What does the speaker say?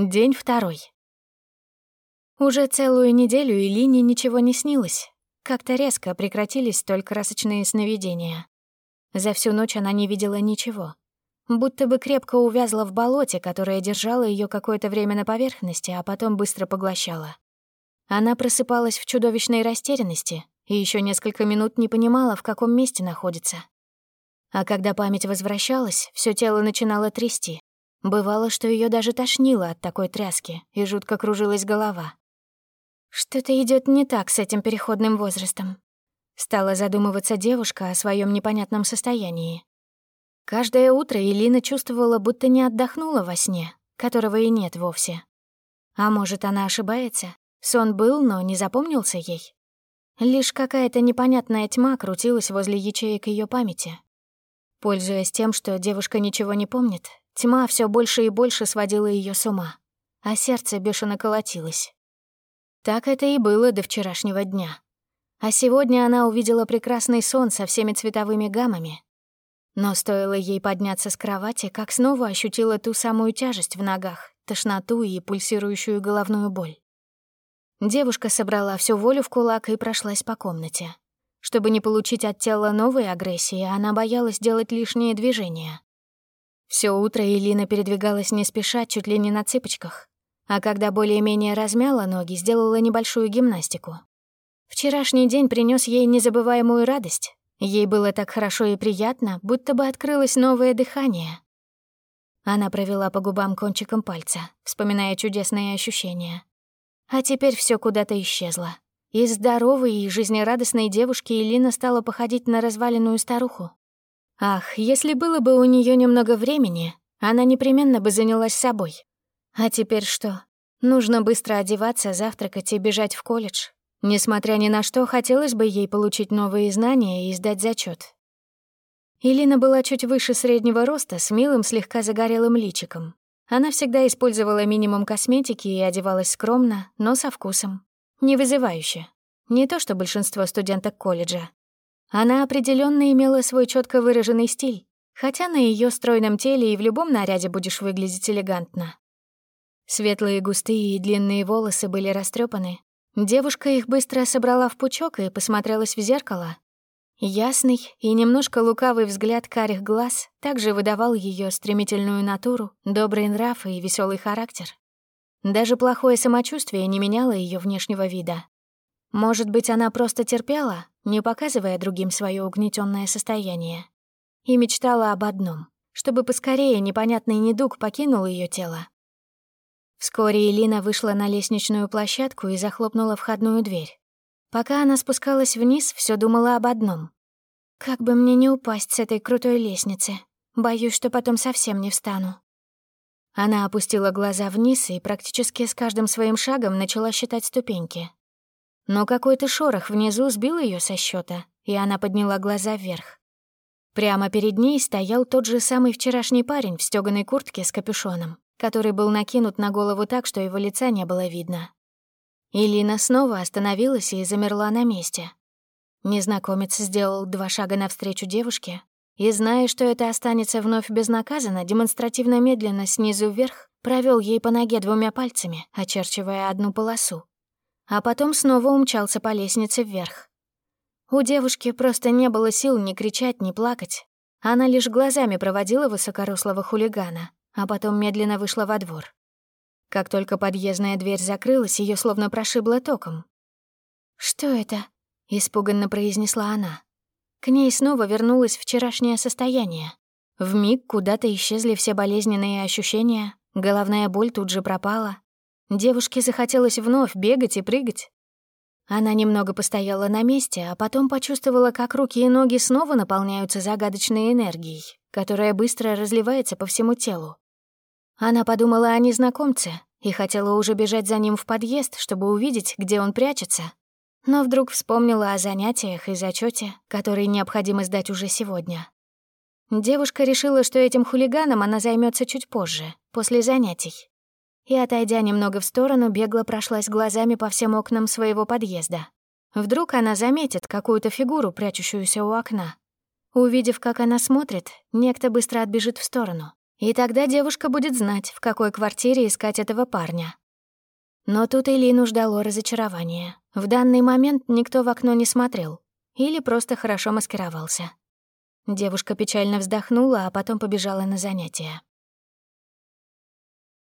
День второй. Уже целую неделю Илине ничего не снилось. Как-то резко прекратились столь красочные сновидения. За всю ночь она не видела ничего. Будто бы крепко увязла в болоте, которое держало ее какое-то время на поверхности, а потом быстро поглощало. Она просыпалась в чудовищной растерянности и еще несколько минут не понимала, в каком месте находится. А когда память возвращалась, все тело начинало трясти. Бывало, что ее даже тошнило от такой тряски, и жутко кружилась голова. Что-то идет не так с этим переходным возрастом. Стала задумываться девушка о своем непонятном состоянии. Каждое утро Элина чувствовала, будто не отдохнула во сне, которого и нет вовсе. А может, она ошибается? Сон был, но не запомнился ей. Лишь какая-то непонятная тьма крутилась возле ячеек ее памяти. Пользуясь тем, что девушка ничего не помнит, тьма все больше и больше сводила ее с ума, а сердце бешено колотилось. Так это и было до вчерашнего дня. А сегодня она увидела прекрасный сон со всеми цветовыми гаммами, но стоило ей подняться с кровати, как снова ощутила ту самую тяжесть в ногах, тошноту и пульсирующую головную боль. Девушка собрала всю волю в кулак и прошлась по комнате. Чтобы не получить от тела новой агрессии, она боялась делать лишние движения. Все утро Элина передвигалась не спеша, чуть ли не на цыпочках, а когда более-менее размяла ноги, сделала небольшую гимнастику. Вчерашний день принес ей незабываемую радость, Ей было так хорошо и приятно, будто бы открылось новое дыхание. Она провела по губам кончиком пальца, вспоминая чудесные ощущения. А теперь все куда-то исчезло. Из здоровой и жизнерадостной девушки Элина стала походить на разваленную старуху. Ах, если было бы у нее немного времени, она непременно бы занялась собой. А теперь что? Нужно быстро одеваться, завтракать и бежать в колледж. Несмотря ни на что, хотелось бы ей получить новые знания и сдать зачет. Илина была чуть выше среднего роста, с милым, слегка загорелым личиком. Она всегда использовала минимум косметики и одевалась скромно, но со вкусом. Не вызывающе. Не то, что большинство студенток колледжа. Она определенно имела свой четко выраженный стиль, хотя на ее стройном теле и в любом наряде будешь выглядеть элегантно. Светлые густые и длинные волосы были растрепаны, Девушка их быстро собрала в пучок и посмотрелась в зеркало. Ясный и немножко лукавый взгляд карих глаз также выдавал ее стремительную натуру, добрый нрав и веселый характер. Даже плохое самочувствие не меняло ее внешнего вида. Может быть, она просто терпела, не показывая другим свое угнетенное состояние. И мечтала об одном — чтобы поскорее непонятный недуг покинул ее тело, Вскоре Элина вышла на лестничную площадку и захлопнула входную дверь. Пока она спускалась вниз, все думала об одном. «Как бы мне не упасть с этой крутой лестницы. Боюсь, что потом совсем не встану». Она опустила глаза вниз и практически с каждым своим шагом начала считать ступеньки. Но какой-то шорох внизу сбил ее со счета, и она подняла глаза вверх. Прямо перед ней стоял тот же самый вчерашний парень в стёганой куртке с капюшоном который был накинут на голову так, что его лица не было видно. Илина снова остановилась и замерла на месте. Незнакомец сделал два шага навстречу девушке и, зная, что это останется вновь безнаказанно, демонстративно медленно снизу вверх провел ей по ноге двумя пальцами, очерчивая одну полосу. А потом снова умчался по лестнице вверх. У девушки просто не было сил ни кричать, ни плакать. Она лишь глазами проводила высокорослого хулигана, а потом медленно вышла во двор. Как только подъездная дверь закрылась, ее словно прошибло током. «Что это?» — испуганно произнесла она. К ней снова вернулось вчерашнее состояние. В миг куда-то исчезли все болезненные ощущения, головная боль тут же пропала. Девушке захотелось вновь бегать и прыгать. Она немного постояла на месте, а потом почувствовала, как руки и ноги снова наполняются загадочной энергией, которая быстро разливается по всему телу. Она подумала о незнакомце и хотела уже бежать за ним в подъезд, чтобы увидеть, где он прячется. Но вдруг вспомнила о занятиях и зачете, которые необходимо сдать уже сегодня. Девушка решила, что этим хулиганом она займется чуть позже, после занятий. И, отойдя немного в сторону, бегло прошлась глазами по всем окнам своего подъезда. Вдруг она заметит какую-то фигуру, прячущуюся у окна. Увидев, как она смотрит, некто быстро отбежит в сторону И тогда девушка будет знать, в какой квартире искать этого парня. Но тут Элину ждало разочарование. В данный момент никто в окно не смотрел. Или просто хорошо маскировался. Девушка печально вздохнула, а потом побежала на занятия.